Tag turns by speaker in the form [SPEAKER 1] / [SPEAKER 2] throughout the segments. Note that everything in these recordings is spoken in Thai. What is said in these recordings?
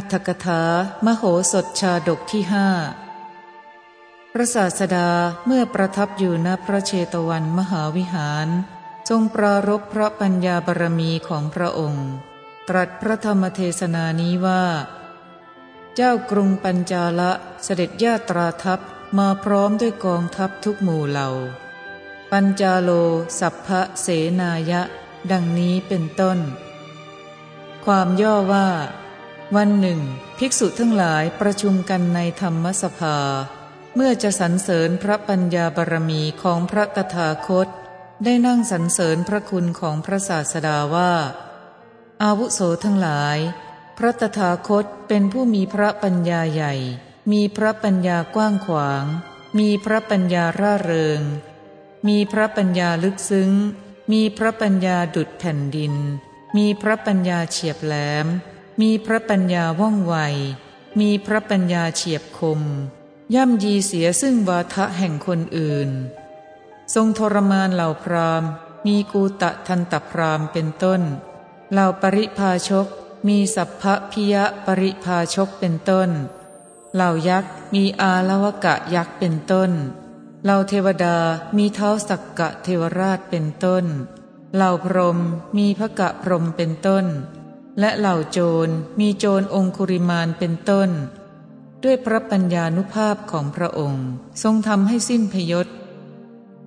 [SPEAKER 1] อัตถกถามโหสถชาดกที่ห้าพระศาสดาเมื่อประทับอยู่ณพระเชตวันมหาวิหาร ทรงปรารบพระปัญญาบารมีของพระองค์ ตรัสพระธรรมเทศนานี้ว่า เจ้ากรุงปัญจาละเสด็จญาตราทัพมาพร้อมด้วยกองทัพทุกหมู่เหล่า ปัญจาโลสัพพะเสนายะ ดังนี้เป็นต้น ความย่อว่า วันหนึ่ง ภิกษุทั้งหลายประชุมกันในธรรมสภา เมื่อจะสรรเสริญพระปัญญาบารมีของพระตถาคต ได้นั่งสรรเสริญพระคุณของพระศาสดาว่า อาวุโสทั้งหลาย พระตถาคตเป็นผู้มีพระปัญญาใหญ่ มีพระปัญญากว้างขวาง มีพระปัญญาร่าเริง มีพระปัญญาลึกซึ้ง มีพระปัญญาดุดแผ่นดิน มีพระปัญญาเฉียบแหลม มีพระปัญญาว่องไว มีพระปัญญาเฉียบคม ย่ำยีเสียซึ่งวาทะแห่งคนอื่น ทรงทรมานเหล่าพรามมีกูตะทันตพรามเป็นต้น เหล่าปริพาชก มีสัพพพิยะปริพาชกเป็นต้น เหล่ายักษ์มีอาลวกะยักษ์เป็นต้น เหล่าเทวดามีเท้าสักกะเทวราชเป็นต้น เหล่าพรหมมีพระกะพรหมเป็นต้น และเหล่าโจรมีโจรองคุริมานเป็นต้น ด้วยพระปัญญานุภาพของพระองค์ทรงทำให้สิ้นพยศ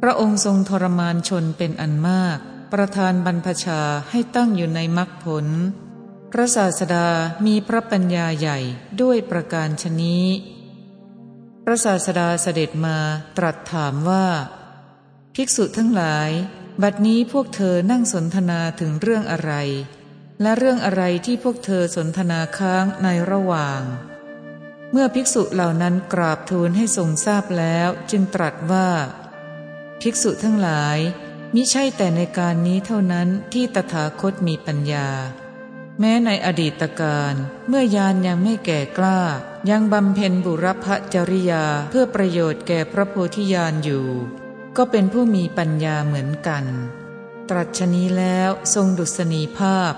[SPEAKER 1] พระองค์ทรงทรมานชนเป็นอันมาก ประทานบรรพชาให้ตั้งอยู่ในมรรคผล พระศาสดามีพระปัญญาใหญ่ด้วยประการชนี้ พระศาสดาเสด็จมาตรัสถามว่า ภิกษุทั้งหลาย บัดนี้พวกเธอนั่งสนทนาถึงเรื่องอะไร และเรื่องอะไรที่พวกเธอสนทนาค้างในระหว่าง เมื่อภิกษุเหล่านั้นกราบทูลให้ทรงทราบแล้วจึงตรัสว่า ภิกษุทั้งหลาย มิใช่แต่ในการนี้เท่านั้นที่ตถาคตมีปัญญา แม้ในอดีตการเมื่อยานยังไม่แก่กล้า ยังบำเพ็ญบุรพจริยาเพื่อประโยชน์แก่พระโพธิญาณอยู่ ก็เป็นผู้มีปัญญาเหมือนกัน ตรัสชนี้แล้วทรงดุษณีภาพ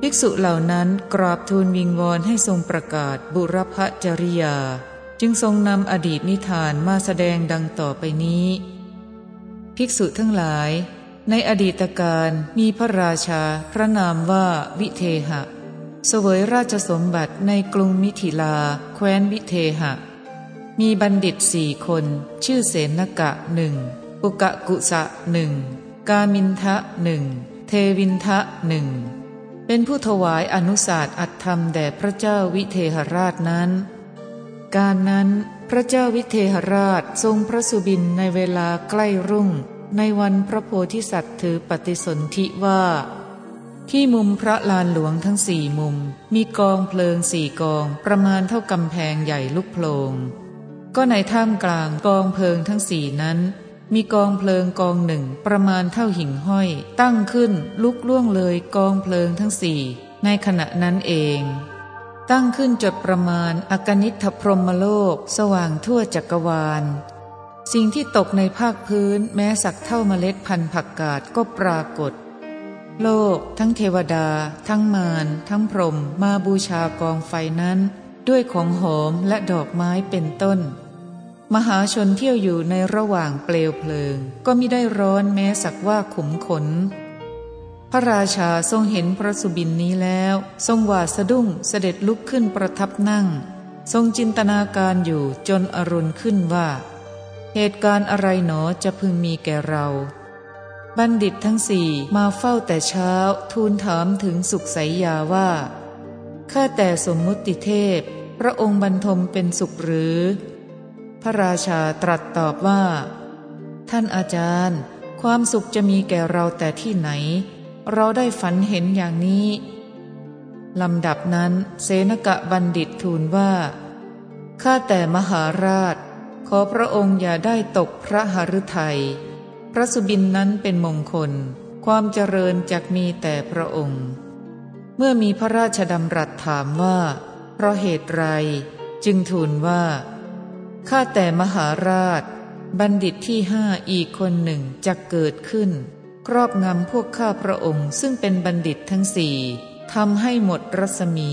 [SPEAKER 1] ภิกษุเหล่านั้นกราบทูลวิงวอนให้ทรงประกาศบุรพจริยา จึงทรงนำอดีตนิทานมาแสดงดังต่อไปนี้ ภิกษุทั้งหลาย ในอดีตการมีพระราชา พระนามว่าวิเทหะ เสวยราชสมบัติในกรุงมิถิลา แคว้นวิเทหะ มีบัณฑิตสี่คน ชื่อเสนกะหนึ่งปุกะกุสะหนึ่งกามินทะหนึ่งเทวินทะหนึ่ง เป็นผู้ถวายอนุสาสอัตธรรมแด่พระเจ้าวิเทหราชนั้น การนั้นพระเจ้าวิเทหราชทรงพระสุบินในเวลาใกล้รุ่ง ในวันพระโพธิสัตว์ถือปฏิสนธิว่า ที่มุมพระลานหลวงทั้งสี่มุม มีกองเพลิงสี่กองประมาณเท่ากำแพงใหญ่ลุกโพลงก็ในท่ามกลางกองเพลิงทั้งสี่นั้น มีกองเพลิงกองหนึ่งประมาณเท่าหิ่งห้อย ตั้งขึ้นลุกล่วงเลยกองเพลิงทั้งสี่ในขณะนั้นเอง ตั้งขึ้นจดประมาณอกนิทพรหมโลก สว่างทั่วจักรวาล สิ่งที่ตกในภาคพื้นแม้สักเท่าเมล็ดพันธุ์ผักกาดก็ปรากฏ โลก ทั้งเทวดา ทั้งมารทั้งพรหมมาบูชากองไฟนั้น ด้วยของหอมและดอกไม้เป็นต้น มหาชนเที่ยวอยู่ในระหว่างเปลวเพลิง ก็มิได้ร้อนแม้สักว่าขุมขน พระราชาทรงเห็นพระสุบินนี้แล้ว ทรงหวาดสะดุ้งเสด็จลุกขึ้นประทับนั่ง ทรงจินตนาการอยู่จนอรุณขึ้นว่า เหตุการณ์อะไรหนอจะพึงมีแก่เรา บัณฑิตทั้งสี่มาเฝ้าแต่เช้าทูลถามถึงสุขสายยาว่าข้าแต่สมมุติเทพ พระองค์บรรทมเป็นสุขหรือ พระราชาตรัสตอบว่า ท่านอาจารย์ ความสุขจะมีแก่เราแต่ที่ไหน เราได้ฝันเห็นอย่างนี้ลำดับนั้นเสนกะบัณฑิตทูลว่า ข้าแต่มหาราช ขอพระองค์อย่าได้ตกพระหฤทยัย พระสุบินนั้นเป็นมงคล ความเจริญจักมีแต่พระองค์ เมื่อมีพระราชดำรัสถามว่า เพราะเหตุไร จึงทูลว่า ข้าแต่มหาราช บัณฑิตที่ห้าอีกคนหนึ่งจะเกิดขึ้น ครอบงำพวกข้าพระองค์ซึ่งเป็นบัณฑิตทั้งสี่ทำให้หมดรัศมี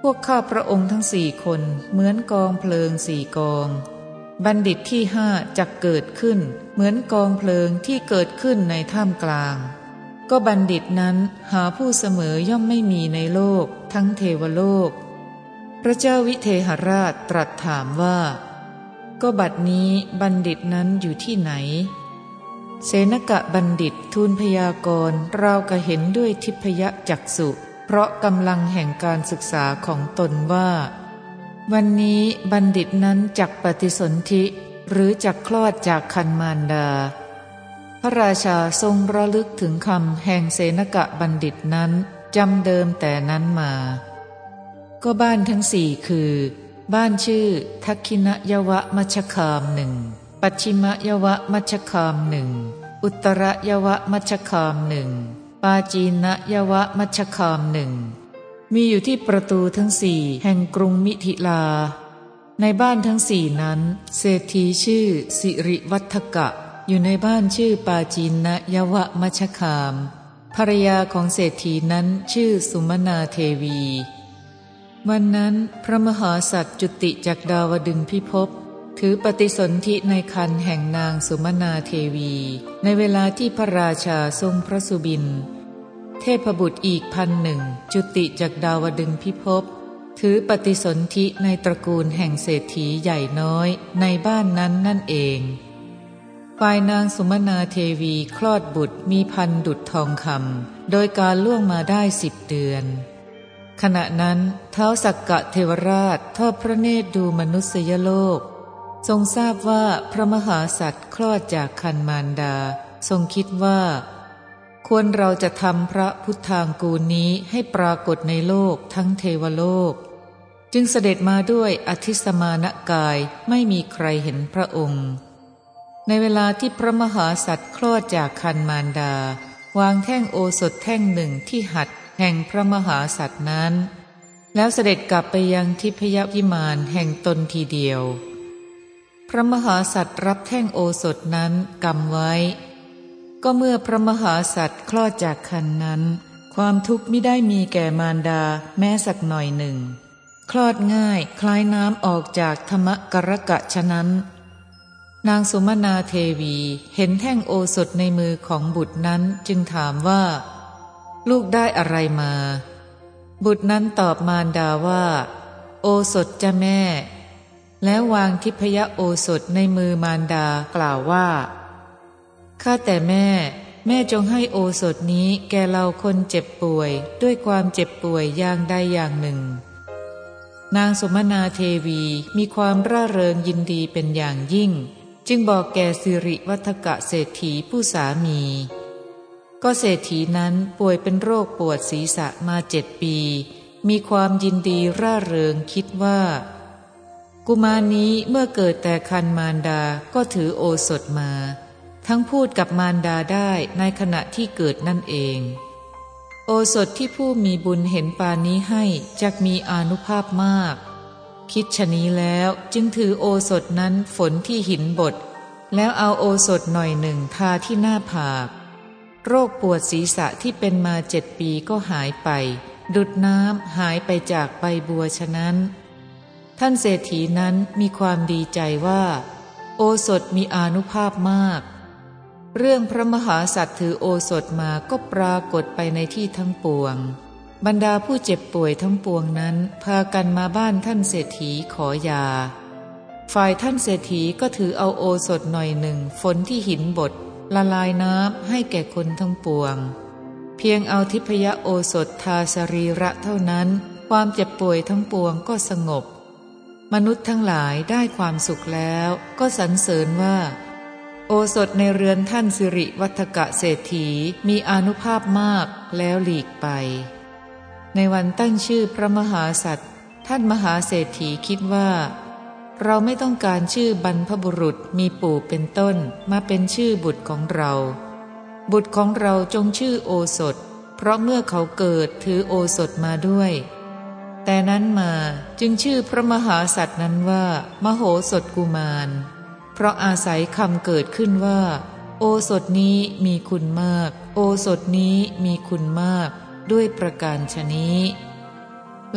[SPEAKER 1] พวกข้าพระองค์ทั้งสี่คนเหมือนกองเพลิงสี่กอง บัณฑิตที่ห้าจะเกิดขึ้น เหมือนกองเพลิงที่เกิดขึ้นในถ้ำกลาง ก็บัณฑิตนั้นหาผู้เสมอย่อมไม่มีในโลก ทั้งเทวโลก พระเจ้าวิเทหราชตรัสถามว่า ก็บัดนี้บัณฑิตนั้นอยู่ที่ไหน เสนกะบัณฑิตทูลพยากรณ์เรากะเห็นด้วยทิพยจักสุเพราะกำลังแห่งการศึกษาของตนว่า วันนี้บัณฑิตนั้นจักปฏิสนธิหรือจักคลอดจากคันมารดา พระราชาทรงระลึกถึงคำแห่งเสนกะบัณฑิตนั้นจำเดิมแต่นั้นมา ก็บ้านทั้งสี่คือ บ้านชื่อ ทักคินยวะมัชคามหนึ่งปัจฉิมยวะมัชคามหนึ่งอุตรยวะมัชคามหนึ่งปาจีนยวะมัชคามหนึ่งมีอยู่ที่ประตูทั้งสี่แห่งกรุงมิถิลา ในบ้านทั้งสี่นั้น เศรษฐีชื่อ สิริวัฒกะ อยู่ในบ้านชื่อปาจีนยวะมัชคาม ภรรยาของเศรษฐีนั้นชื่อสุมนาเทวี วันนั้นพระมหาสัตว์จุติจากดาวดึงพิภพถือปฏิสนธิในคันแห่งนางสุมนาเทวี ในเวลาที่พระราชาทรงพระสุบิน เทพบุตรอีกพันหนึ่งจุติจากดาวดึงพิภพถือปฏิสนธิในตระกูลแห่งเศรษฐีใหญ่น้อยในบ้านนั้นนั่นเอง ฝ่ายนางสุมนาเทวีคลอดบุตรมีพันดุดทองคำโดยการล่วงมาได้สิบเดือน ขณะนั้นเท้าสักกะเทวราชทอดพระเนตรดูมนุษยโลก ทรงทราบว่าพระมหาสัตว์คลอดจากคันมารดา ทรงคิดว่า ควรเราจะทำพระพุทธางกูลนี้ให้ปรากฏในโลกทั้งเทวโลก จึงเสด็จมาด้วยอธิสมานกายไม่มีใครเห็นพระองค์ ในเวลาที่พระมหาสัตว์คลอดจากคันมารดา วางแท่งโอสถแท่งหนึ่งที่หัด แห่งพระมหาสัตว์นั้น แล้วเสด็จกลับไปยังทิพยวิมานแห่งตนทีเดียว พระมหาสัตว์รับแท่งโอสถนั้นกำไว้ ก็เมื่อพระมหาสัตว์คลอดจากคันนั้น ความทุกข์ไม่ได้มีแก่มารดาแม้สักหน่อยหนึ่ง คลอดง่ายคล้ายน้ำออกจากธรรมกรกะฉะนั้นนางสุมนาเทวีเห็นแท่งโอสถในมือของบุตรนั้นจึงถามว่า ลูกได้อะไรมา บุตรนั้นตอบมารดาว่า โอสถจะแม่ แล้ววางทิพยโอสถในมือมารดากล่าวว่า ข้าแต่แม่ แม่จงให้โอสถนี้แก่เราคนเจ็บป่วย ด้วยความเจ็บป่วยอย่างใดอย่างหนึ่ง นางสมนาเทวีมีความร่าเริงยินดีเป็นอย่างยิ่ง จึงบอกแก่สิริวัฒกะเศรษฐีผู้สามี ก็เศรษฐีนั้นป่วยเป็นโรคปวดศีรษะมาเจ็ดปี มีความยินดีร่าเริงคิดว่า กุมารนี้เมื่อเกิดแต่คันมารดาก็ถือโอสถมา ทั้งพูดกับมารดาได้ในขณะที่เกิดนั่นเอง โอสถที่ผู้มีบุญเห็นปานนี้ให้จักมีอนุภาพมาก คิดชะนี้แล้วจึงถือโอสถนั้นฝนที่หินบดแล้วเอาโอสถหน่อยหนึ่งทาที่หน้าผาก โรคปวดศีรษะที่เป็นมาเจ็ดปีก็หายไป ดุดน้ำหายไปจากใบบัวฉะนั้น ท่านเศรษฐีนั้นมีความดีใจว่า โอสถมีอนุภาพมาก เรื่องพระมหาสัตว์ถือโอสถมาก็ปรากฏไปในที่ทั้งปวง บรรดาผู้เจ็บป่วยทั้งปวงนั้น พากันมาบ้านท่านเศรษฐีขอยา ฝ่ายท่านเศรษฐีก็ถือเอาโอสถหน่อยหนึ่งฝนที่หินบด ละลายน้ำให้แก่คนทั้งปวง เพียงเอาทิพยโอสถทาสรีระเท่านั้น ความเจ็บป่วยทั้งปวงก็สงบ มนุษย์ทั้งหลายได้ความสุขแล้วก็สรรเสริญว่า โอสถในเรือนท่านสิริวัฒกะเศรษฐีมีอนุภาพมากแล้วหลีกไป ในวันตั้งชื่อพระมหาสัตว์ท่านมหาเศรษฐีคิดว่า เราไม่ต้องการชื่อบรรพบุรุษมีปู่เป็นต้นมาเป็นชื่อบุตรของเรา บุตรของเราจงชื่อโอสถ เพราะเมื่อเขาเกิดถือโอสถมาด้วย แต่นั้นมาจึงชื่อพระมหาสัตว์นั้นว่า มโหสถกุมาร เพราะอาศัยคำเกิดขึ้นว่า โอสถนี้มีคุณมาก โอสถนี้มีคุณมาก ด้วยประการชนี้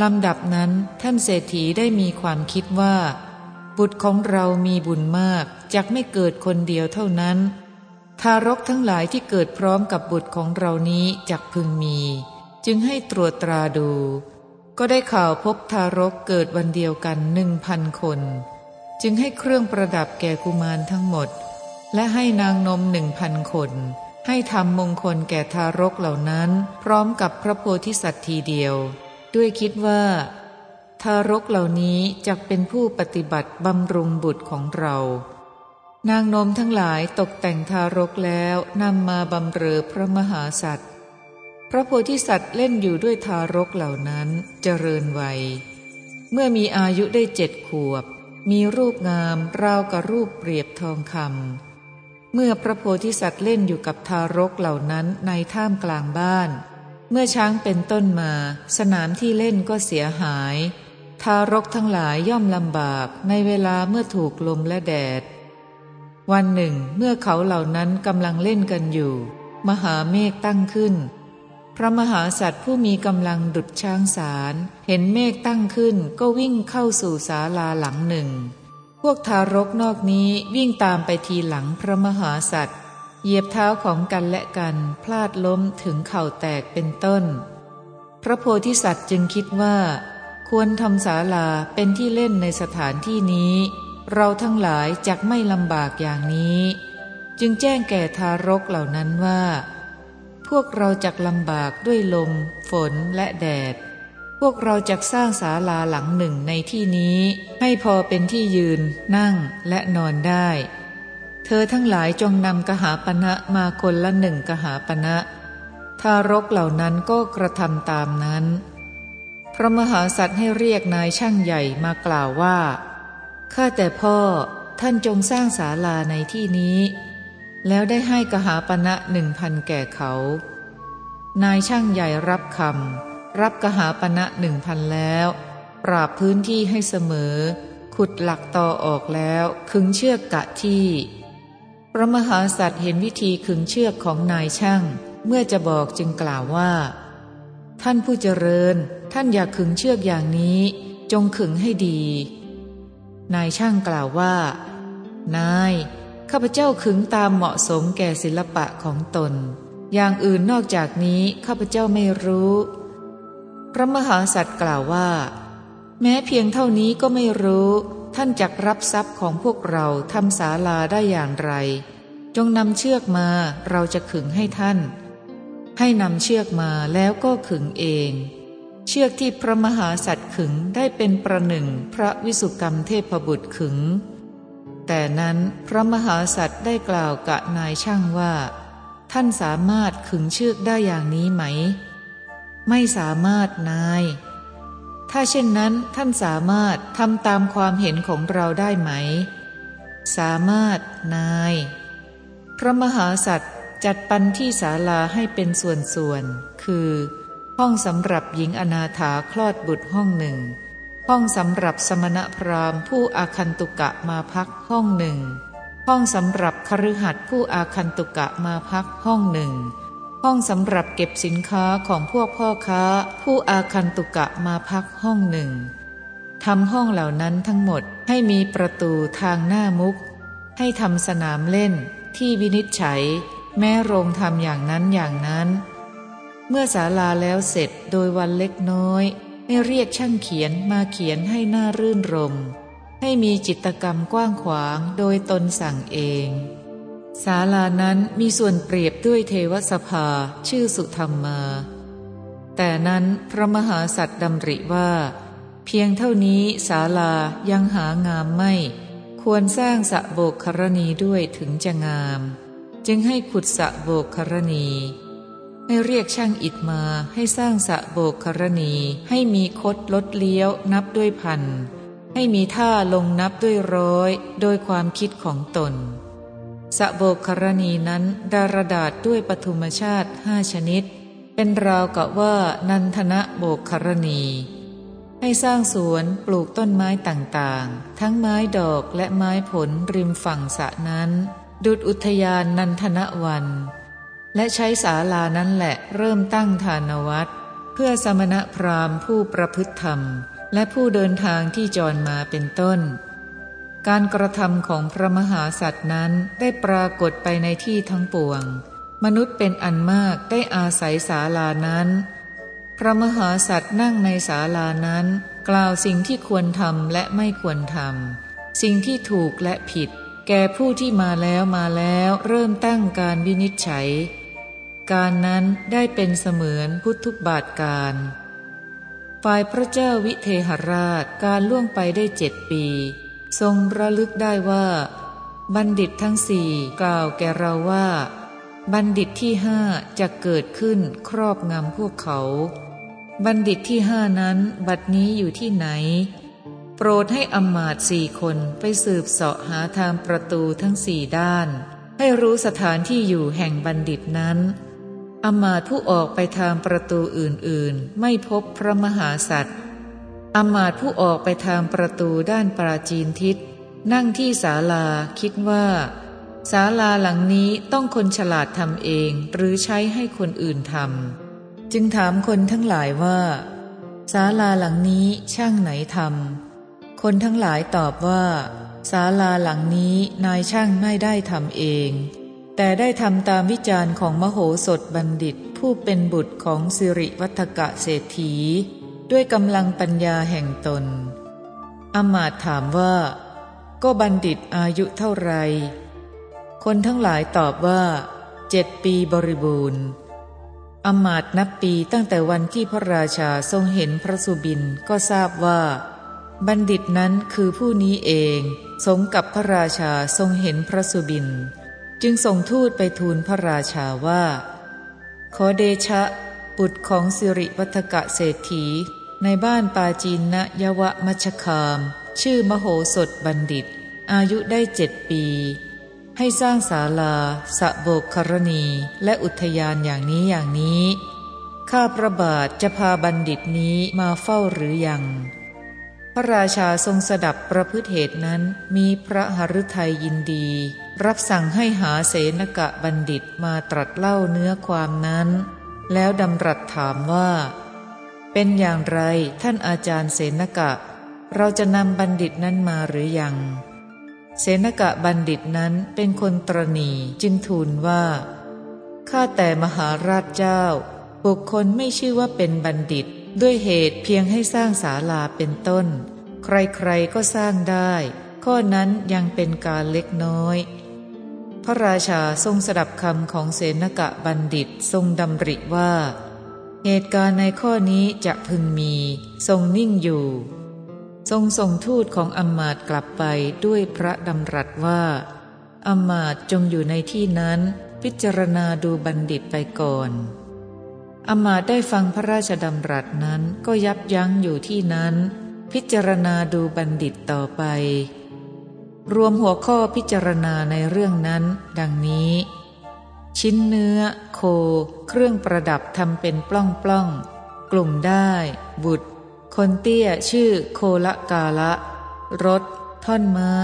[SPEAKER 1] ลำดับนั้นท่านเศรษฐีได้มีความคิดว่า บุตรของเรามีบุญมากจกไม่เกิดคนเดียวเท่านั้น ทารกทั้งหลายที่เกิดพร้อมกับบุตรของเรานี้จักพึงมี จึงให้ตรวจตราดู ก็ได้ข่าวพบทารกเกิดวันเดียวกันหนึ่งพันคน จึงให้เครื่องประดับแก่กุมารทั้งหมด และให้นางนมหนึ่งพันคน ให้ทำมงคลแก่ทารกเหล่านั้น พร้อมกับพระโพธิสัตว์ทีเดียว ด้วยคิดว่า ทารกเหล่านี้จะเป็นผู้ปฏิบัติบำรุงบุตรของเรา นางนมทั้งหลายตกแต่งทารกแล้วนำมาบำเรอพระมหาสัตว์ พระโพธิสัตว์เล่นอยู่ด้วยทารกเหล่านั้นเจริญวัย เมื่อมีอายุได้เจ็ดขวบ มีรูปงามราวกับรูปเปรียบทองคำเมื่อพระโพธิสัตว์เล่นอยู่กับทารกเหล่านั้นในท่ามกลางบ้าน เมื่อช้างเป็นต้นมา สนามที่เล่นก็เสียหาย ทารกทั้งหลายย่อมลำบากในเวลาเมื่อถูกลมและแดด วันหนึ่งเมื่อเขาเหล่านั้นกำลังเล่นกันอยู่ มหาเมฆตั้งขึ้น พระมหาสัตว์ผู้มีกำลังดุดช้างสาร เห็นเมฆตั้งขึ้นก็วิ่งเข้าสู่ศาลาหลังหนึ่ง พวกทารกนอกนี้วิ่งตามไปทีหลังพระมหาสัตว์ เหยียบเท้าของกันและกันพลาดล้มถึงเข่าแตกเป็นต้น พระโพธิสัตว์จึงคิดว่า ควรทำศาลาเป็นที่เล่นในสถานที่นี้ เราทั้งหลายจักไม่ลำบากอย่างนี้ จึงแจ้งแก่ทารกเหล่านั้นว่า พวกเราจักลำบากด้วยลม ฝนและแดด พวกเราจักสร้างศาลาหลังหนึ่งในที่นี้ ให้พอเป็นที่ยืน นั่งและนอนได้ เธอทั้งหลายจงนำกหาปณะมาคนละหนึ่งกหาปณะทารกเหล่านั้นก็กระทำตามนั้น พระมหาสัตว์ให้เรียกนายช่างใหญ่มากล่าวว่า ข้าแต่พ่อท่านจงสร้างศาลาในที่นี้ แล้วได้ให้กหาปณะหนึ่งพันแก่เขา นายช่างใหญ่รับคำรับกหาปณะหนึ่งพันแล้ว ปราบพื้นที่ให้เสมอ ขุดหลักต่อออกแล้วคึงเชือกกะที่ พระมหาสัตว์เห็นวิธีขึงเชือกของนายช่าง เมื่อจะบอกจึงกล่าวว่า ท่านผู้เจริญ ท่านอย่าขึงเชือกอย่างนี้ จงขึงให้ดี นายช่างกล่าวว่า นาย ข้าพเจ้าขึงตามเหมาะสมแก่ศิลปะของตน อย่างอื่นนอกจากนี้ข้าพเจ้าไม่รู้ พระมหาสัตว์กล่าวว่า แม้เพียงเท่านี้ก็ไม่รู้ ท่านจักรับทรัพย์ของพวกเราทำศาลาได้อย่างไร จงนำเชือกมาเราจะขึงให้ท่าน ให้นำเชือกมาแล้วก็ขึงเอง เชือกที่พระมหาสัตว์ขึงได้เป็นประหนึ่งพระวิสุกรรมเทพบุตรขึง แต่นั้นพระมหาสัตว์ได้กล่าวกับนายช่างว่า ท่านสามารถขึงเชือกได้อย่างนี้ไหม ไม่สามารถนาย ถ้าเช่นนั้นท่านสามารถทำตามความเห็นของเราได้ไหม สามารถนาย พระมหาสัตว์จัดปันที่ศาลาให้เป็นส่วนๆคือ ห้องสำหรับหญิงอนาถาคลอดบุตรห้องหนึ่ง ห้องสำหรับสมณพราหมณ์ผู้อาคันตุกะมาพักห้องหนึ่ง ห้องสำหรับคฤหัสถ์ผู้อาคันตุกะมาพักห้องหนึ่ง ห้องสำหรับเก็บสินค้าของพวกพ่อค้า ผู้อาคันตุกะมาพักห้องหนึ่งทำห้องเหล่านั้นทั้งหมดให้มีประตูทางหน้ามุก ให้ทำสนามเล่นที่วินิจฉัย แม้โรงทำอย่างนั้นอย่างนั้น เมื่อศาลาแล้วเสร็จโดยวันเล็กน้อยให้เรียกช่างเขียนมาเขียนให้หน้ารื่นรม ให้มีจิตกรรมกว้างขวางโดยตนสั่งเองศาลานั้นมีส่วนเปรียบด้วยเทวสภาชื่อสุธรรมมา แต่นั้นพระมหาสัตว์ดำริว่า เพียงเท่านี้ศาลายังหางามไม่ ควรสร้างสะโบกครณีด้วยถึงจะงาม จึงให้ขุดสะโบกครณี ให้เรียกช่างอิฐมาให้สร้างสะโบกครณี ให้มีคดลดเลี้ยวนับด้วยพัน ให้มีท่าลงนับด้วยร้อย โดยความคิดของตน สะโบกครณีนั้นดารดาษด้วยปฐุมชาติห้าชนิด เป็นราวกับว่านันทนะโบกครณี ให้สร้างสวนปลูกต้นไม้ต่างๆ ทั้งไม้ดอกและไม้ผลริมฝั่งสะนั้น ดุดอุทยานนันทนวัน และใช้ศาลานั้นแหละเริ่มตั้งฐานวัดเพื่อสมณะพราหมณ์ผู้ประพฤติธรรม และผู้เดินทางที่จรมาเป็นต้น การกระทำของพระมหาสัตว์นั้นได้ปรากฏไปในที่ทั้งปวง มนุษย์เป็นอันมากได้อาศัยศาลานั้น พระมหาสัตว์นั่งในศาลานั้น กล่าวสิ่งที่ควรทำและไม่ควรทำสิ่งที่ถูกและผิด แก่ผู้ที่มาแล้วมาแล้วเริ่มตั้งการวินิจฉัย การนั้นได้เป็นเสมือนพุทธุบาทการ ฝ่ายพระเจ้าวิเทหราชการล่วงไปได้เจ็ดปี ทรงระลึกได้ว่า บัณฑิตทั้งสี่กล่าวแก่เราว่า บัณฑิตที่ห้าจะเกิดขึ้นครอบงำพวกเขา บัณฑิตที่ห้านั้นบัดนี้อยู่ที่ไหน โปรดให้อำมาตสี่คนไปสืบเสาะหาทางประตูทั้งสี่ด้านให้รู้สถานที่อยู่แห่งบัณฑิตนั้น อมาตผู้ออกไปทางประตูอื่นๆ ไม่พบพระมหาสัตว์อมาตผู้ออกไปทางประตูด้านปราจีนทิศ นั่งที่ศาลาคิดว่าศาลาหลังนี้ต้องคนฉลาดทำเองหรือใช้ให้คนอื่นทำจึงถามคนทั้งหลายว่าศาลาหลังนี้ช่างไหนทำคนทั้งหลายตอบว่าศาลาหลังนี้นายช่างไม่ได้ทำเอง แต่ได้ทำตามวิจารณ์ของมโหสถบัณฑิตผู้เป็นบุตรของสิริวัฒกะเศรษฐี ด้วยกำลังปัญญาแห่งตน อมาตถามว่า ก็บัณฑิตอายุเท่าไร คนทั้งหลายตอบว่าเจ็ดปีบริบูรณ์ อมาตนับปีตั้งแต่วันที่พระราชาทรงเห็นพระสุบินก็ทราบว่า บัณฑิตนั้นคือผู้นี้เอง สมกับพระราชาทรงเห็นพระสุบิน จึงส่งทูตไปทูลพระราชาว่า ขอเดชะ บุตรของสิริวัฒกะเศรษฐี ในบ้านปาจีนนยวะมัชคาม ชื่อมโหสถบัณฑิต อายุได้เจ็ดปี ให้สร้างศาลา สะโบกครณีและอุทยานอย่างนี้อย่างนี้ ข้าพระบาทจะพาบัณฑิตนี้มาเฝ้าหรือยัง พระราชาทรงสดับประพฤติเหตุนั้น มีพระหฤทัยยินดี รับสั่งให้หาเสนกะบัณฑิตมาตรัสเล่าเนื้อความนั้น แล้วดำรัสถามว่า เป็นอย่างไรท่านอาจารย์เสนกะ เราจะนำบัณฑิตนั้นมาหรือยัง เสนกะบัณฑิตนั้นเป็นคนตรณีจึงทูลว่า ข้าแต่มหาราชเจ้า บุคคลไม่ชื่อว่าเป็นบัณฑิต ด้วยเหตุเพียงให้สร้างศาลาเป็นต้น ใครๆก็สร้างได้ ข้อนั้นยังเป็นการเล็กน้อย พระราชาทรงสดับคำของเสนกะบัณฑิตทรงดำริว่า เหตุการณ์ในข้อนี้จะพึงมีทรงนิ่งอยู่ ทรงส่งทูตของอมมาตกลับไปด้วยพระดำรัสว่าอมมาตจงอยู่ในที่นั้น พิจารณาดูบัณฑิตไปก่อน อมาตได้ฟังพระราชดำรัสนั้นก็ยับยั้งอยู่ที่นั้น พิจารณาดูบัณฑิตต่อไป รวมหัวข้อพิจารณาในเรื่องนั้น ดังนี้ ชิ้นเนื้อ โค เครื่องประดับทำเป็นปล้องปล้องกลุ่มได้ บุตร คนเตี้ยชื่อโคละกาละ รถ ท่อนไม้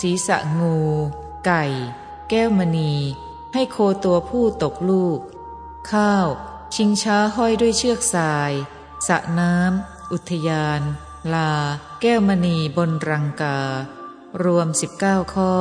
[SPEAKER 1] ศีรษะงู ไก่ แก้วมณี ให้โคตัวผู้ตกลูก ข้าว ชิงช้าห้อยด้วยเชือกสายสระน้ำอุทยาน ลา แก้วมณีบนรังกา รวม 19 ข้อ